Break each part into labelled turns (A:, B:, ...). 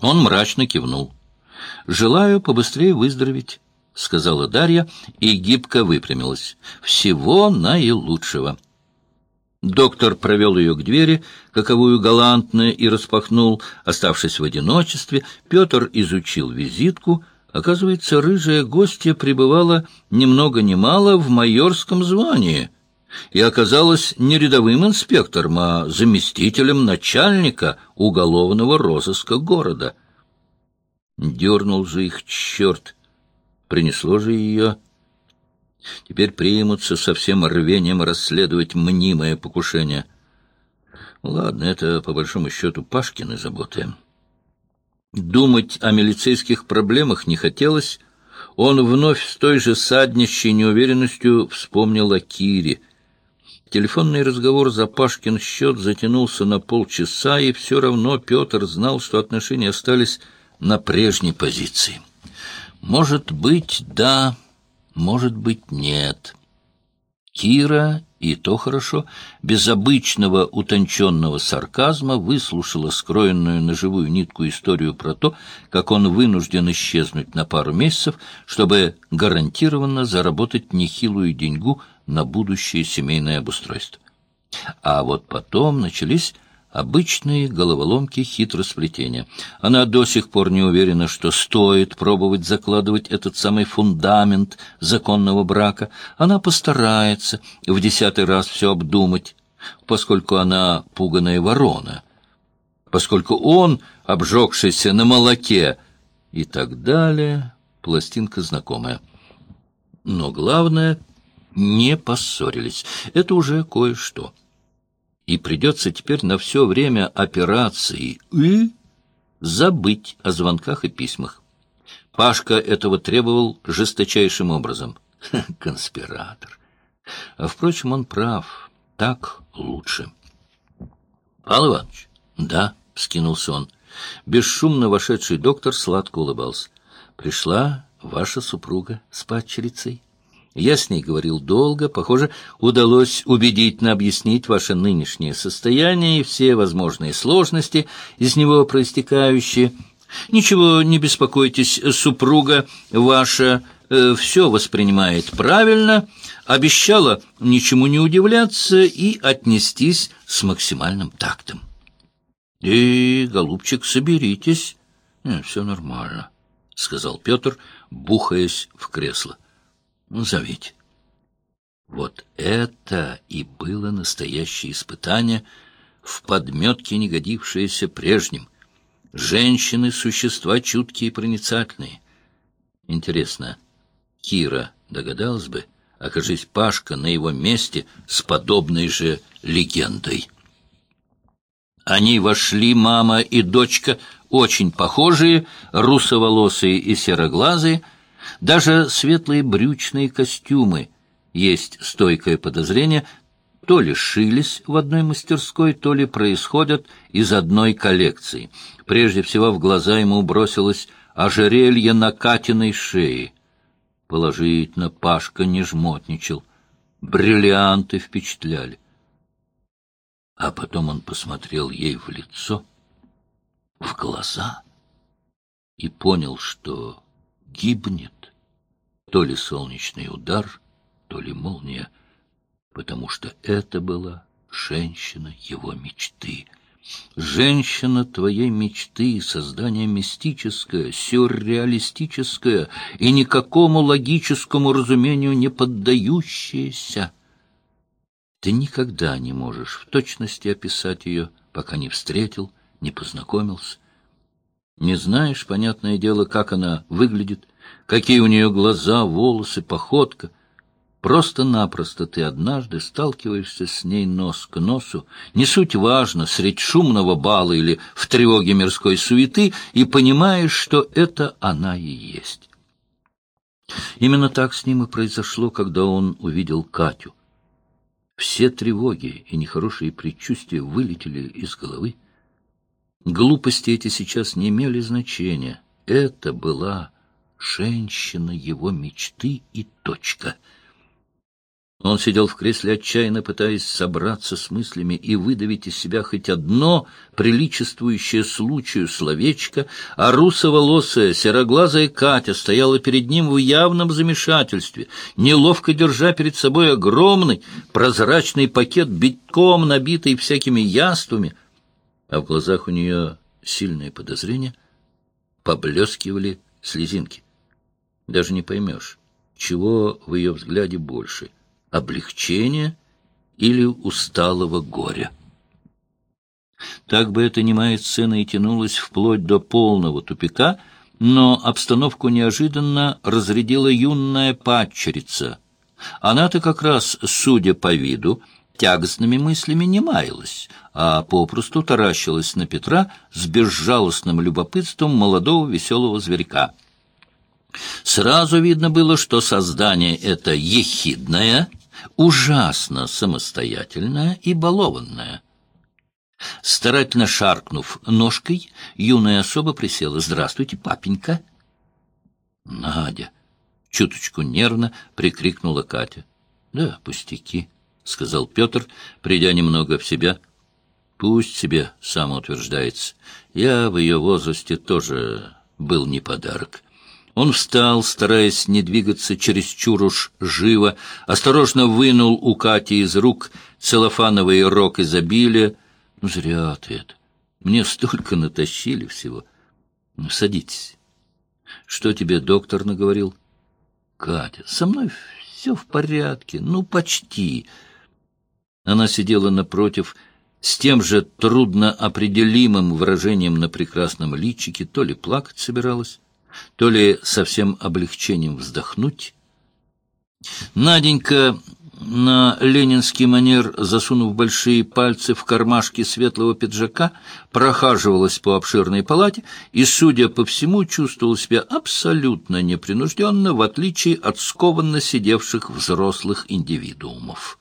A: Он мрачно кивнул. «Желаю побыстрее выздороветь», — сказала Дарья и гибко выпрямилась. «Всего наилучшего». Доктор провел ее к двери, каковую галантно и распахнул. Оставшись в одиночестве, Петр изучил визитку. Оказывается, рыжая гостья пребывала ни много ни мало в майорском звании и оказалась не рядовым инспектором, а заместителем начальника уголовного розыска города. Дернул же их черт, принесло же ее Теперь примутся со всем рвением расследовать мнимое покушение. Ладно, это, по большому счету, Пашкины заботы. Думать о милицейских проблемах не хотелось. Он вновь с той же саднищей неуверенностью вспомнил о Кире. Телефонный разговор за Пашкин счет затянулся на полчаса, и все равно Петр знал, что отношения остались на прежней позиции. Может быть, да... Может быть, нет. Кира, и то хорошо, без обычного утонченного сарказма выслушала скроенную на живую нитку историю про то, как он вынужден исчезнуть на пару месяцев, чтобы гарантированно заработать нехилую деньгу на будущее семейное обустройство. А вот потом начались Обычные головоломки хитросплетения. Она до сих пор не уверена, что стоит пробовать закладывать этот самый фундамент законного брака. Она постарается в десятый раз все обдумать, поскольку она пуганая ворона, поскольку он, обжегшийся на молоке, и так далее. Пластинка знакомая. Но главное, не поссорились. Это уже кое-что и придется теперь на все время операции и забыть о звонках и письмах. Пашка этого требовал жесточайшим образом. Конспиратор. А, впрочем, он прав. Так лучше. Павел Иванович? Да, — скинулся он. Бесшумно вошедший доктор сладко улыбался. Пришла ваша супруга с падчерицей. Я с ней говорил долго. Похоже, удалось убедительно объяснить ваше нынешнее состояние и все возможные сложности, из него проистекающие. Ничего не беспокойтесь, супруга ваша э, все воспринимает правильно, обещала ничему не удивляться и отнестись с максимальным тактом. — И, голубчик, соберитесь. — Все нормально, — сказал Петр, бухаясь в кресло. Зовите. Вот это и было настоящее испытание, в подметке не годившееся прежним. Женщины — существа чуткие и проницательные. Интересно, Кира догадалась бы, окажись Пашка на его месте с подобной же легендой. Они вошли, мама и дочка, очень похожие, русоволосые и сероглазые — даже светлые брючные костюмы, есть стойкое подозрение, то ли шились в одной мастерской, то ли происходят из одной коллекции. Прежде всего в глаза ему бросилось ожерелье на Катиной шее. Положительно, Пашка не жмотничал. Бриллианты впечатляли. А потом он посмотрел ей в лицо, в глаза, и понял, что гибнет то ли солнечный удар, то ли молния, потому что это была женщина его мечты. Женщина твоей мечты, создание мистическое, сюрреалистическое и никакому логическому разумению не поддающееся. Ты никогда не можешь в точности описать ее, пока не встретил, не познакомился. Не знаешь, понятное дело, как она выглядит, какие у нее глаза, волосы, походка. Просто-напросто ты однажды сталкиваешься с ней нос к носу, не суть важно, средь шумного бала или в тревоге мирской суеты, и понимаешь, что это она и есть. Именно так с ним и произошло, когда он увидел Катю. Все тревоги и нехорошие предчувствия вылетели из головы. Глупости эти сейчас не имели значения. Это была женщина его мечты и точка — Он сидел в кресле, отчаянно пытаясь собраться с мыслями и выдавить из себя хоть одно приличествующее случаю словечко, а русоволосая, сероглазая Катя стояла перед ним в явном замешательстве, неловко держа перед собой огромный прозрачный пакет, битком набитый всякими яствами, а в глазах у нее сильное подозрение, поблескивали слезинки. Даже не поймешь, чего в ее взгляде больше — облегчения или усталого горя. Так бы эта немая сцена и тянулась вплоть до полного тупика, но обстановку неожиданно разрядила юная падчерица. Она-то как раз, судя по виду, тягостными мыслями не маялась, а попросту таращилась на Петра с безжалостным любопытством молодого веселого зверька. Сразу видно было, что создание это ехидное — ужасно самостоятельная и балованная. Старательно шаркнув ножкой, юная особа присела. «Здравствуйте, папенька!» «Надя!» — чуточку нервно прикрикнула Катя. «Да, пустяки», — сказал Петр, придя немного в себя. «Пусть себе самоутверждается. Я в ее возрасте тоже был не подарок». Он встал, стараясь не двигаться чересчур уж живо, осторожно вынул у Кати из рук целлофановый рог изобилия. «Ну, зря ты это. Мне столько натащили всего. Ну, садитесь. Что тебе доктор наговорил?» «Катя, со мной все в порядке. Ну, почти». Она сидела напротив, с тем же трудноопределимым выражением на прекрасном личике, то ли плакать собиралась, то ли совсем облегчением вздохнуть. Наденька на ленинский манер, засунув большие пальцы в кармашки светлого пиджака, прохаживалась по обширной палате и, судя по всему, чувствовала себя абсолютно непринужденно, в отличие от скованно сидевших взрослых индивидуумов.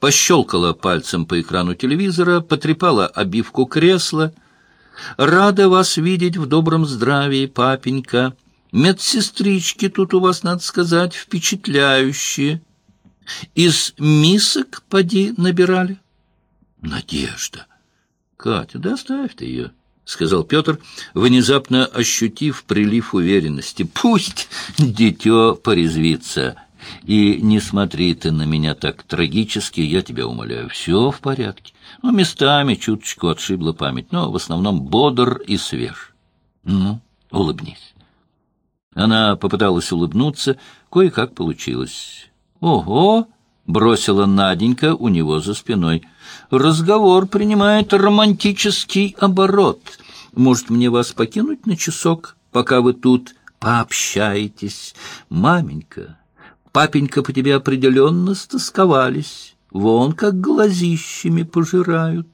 A: Пощелкала пальцем по экрану телевизора, потрепала обивку кресла — Рада вас видеть в добром здравии, папенька. Медсестрички тут у вас, надо сказать, впечатляющие. Из мисок поди набирали? Надежда. Катя, да оставь ты ее, — сказал Петр, внезапно ощутив прилив уверенности. Пусть дитё порезвится. И не смотри ты на меня так трагически, я тебя умоляю. Все в порядке. Ну, местами чуточку отшибла память, но в основном бодр и свеж. Ну, улыбнись. Она попыталась улыбнуться, кое-как получилось. «Ого!» — бросила Наденька у него за спиной. «Разговор принимает романтический оборот. Может, мне вас покинуть на часок, пока вы тут пообщаетесь? Маменька, папенька по тебе определенно стосковались». Вон как глазищами пожирают.